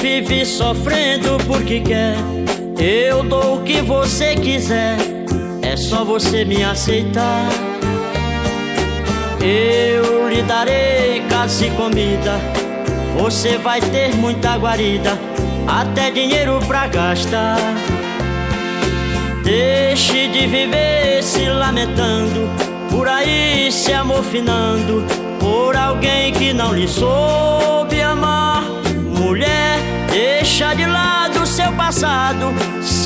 vive sofrendo porque quer. Eu dou o que você quiser, é só você me aceitar. Eu lhe darei casa e comida, você vai ter muita guarida, até dinheiro pra gastar. Deixe de viver se lamentando, por aí se amofinando, por alguém que não lhe soube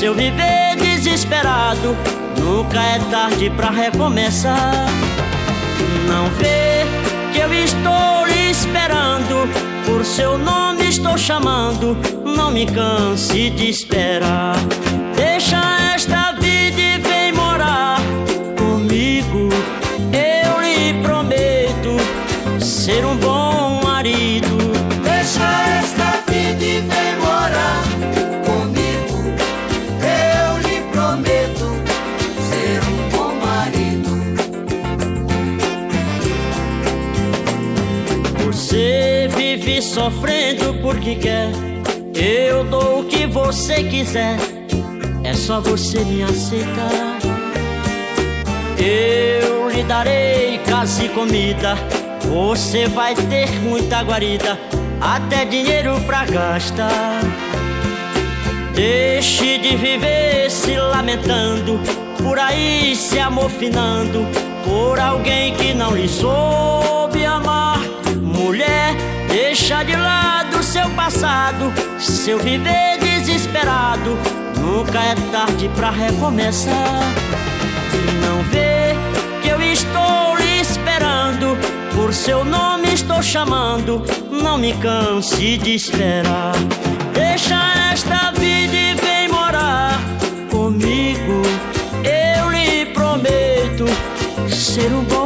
seu viver desesperado. Nunca é tarde pra recomeçar. Não vê que eu estou lhe esperando, por seu nome estou chamando. Não me canse de esperar. Deixa esta vida e vem morar comigo. Eu lhe prometo ser um bom Você vive sofrendo porque quer. Eu dou o que você quiser. É só você me aceitar. Eu lhe darei casa e comida. Você vai ter muita guarida, até dinheiro pra gastar. Deixe de viver se lamentando, por aí se amofinando, por alguém que não lhe soube deixa de lado seu passado, seu viver desesperado. Nunca é tarde para recomeçar. E não vê que eu estou lhe esperando, por seu nome estou chamando. Não me canse de esperar. Deixa esta vida e vem morar comigo. Eu lhe prometo ser um bom